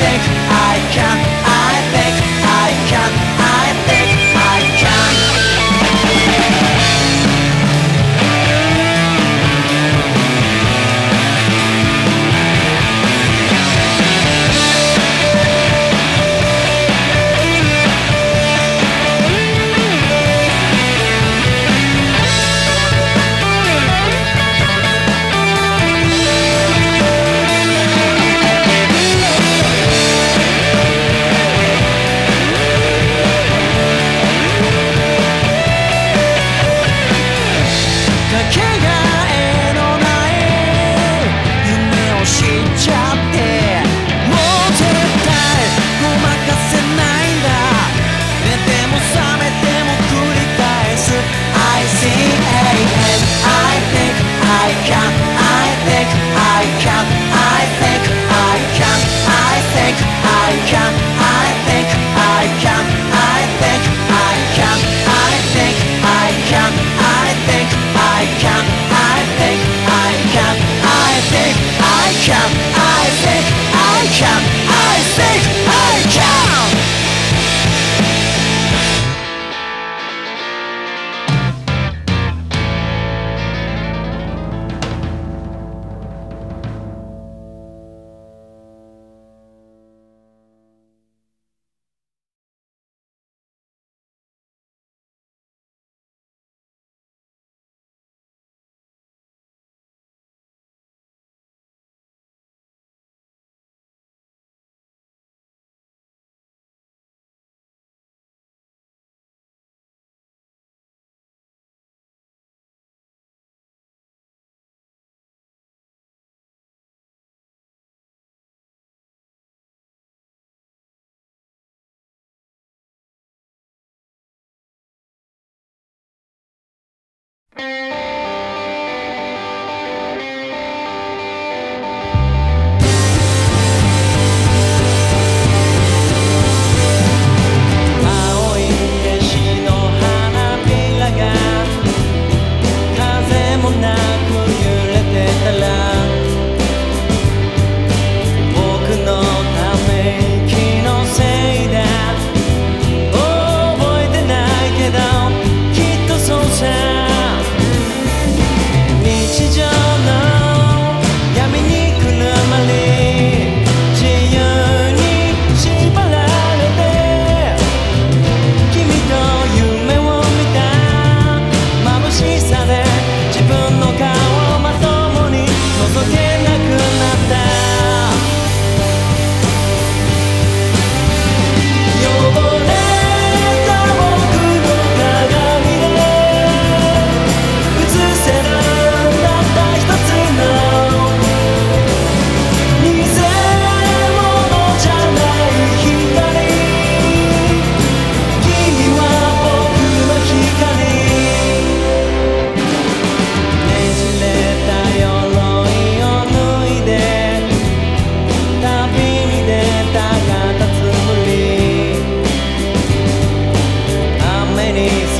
think I can.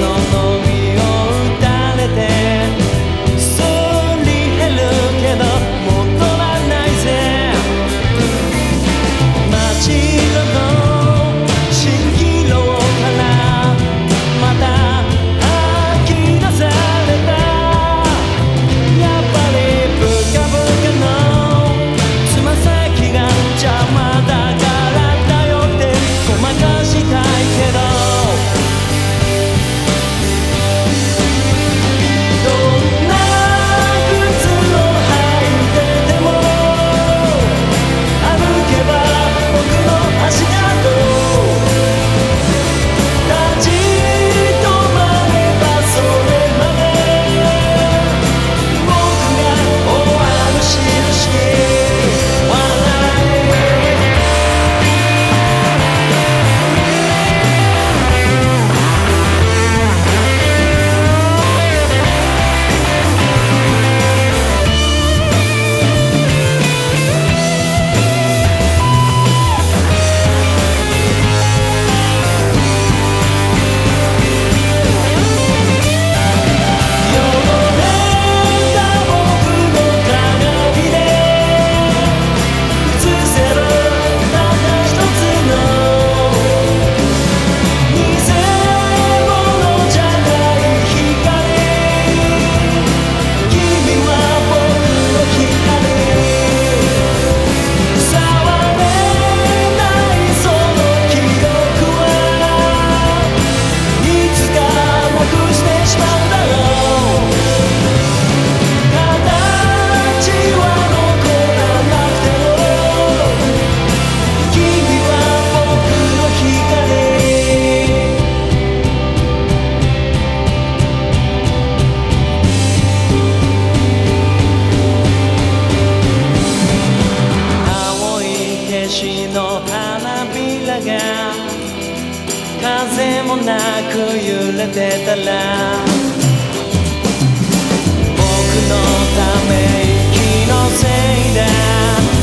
No. しの花びらが風もなく揺れてたら僕のため息のせいだ。